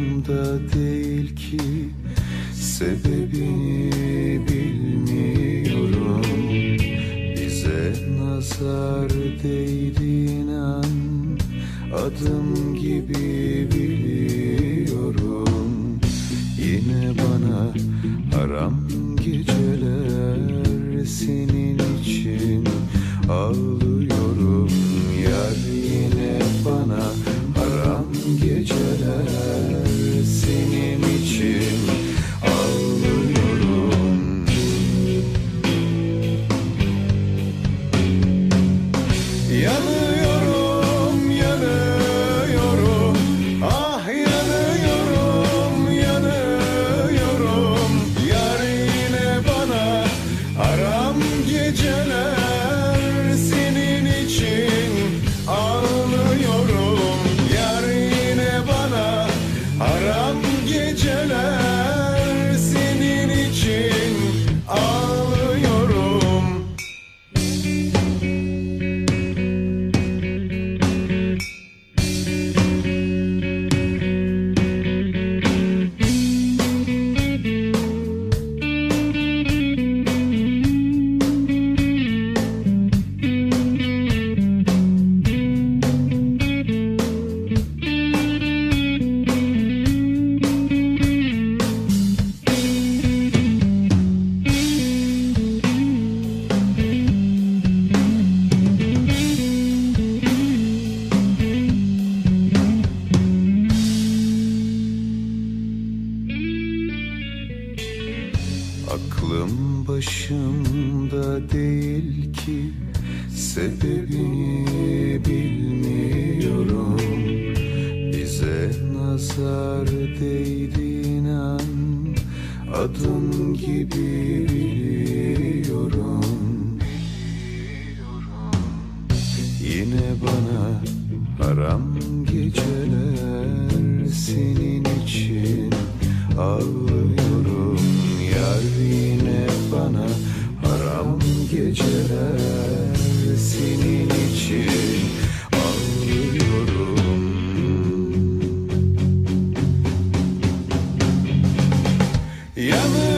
başımda değil ki Sebebini bilmiyorum. Bize nazar değdi inan Adım gibi biliyorum. Yine bana haram geceler Senin için. Ağlıyorum başımda değil ki. Sebebini bilmiyorum. Bize nazar değdi inan Adım gibi biliyorum. Yine bana haram geceler Senin için yine Yeah.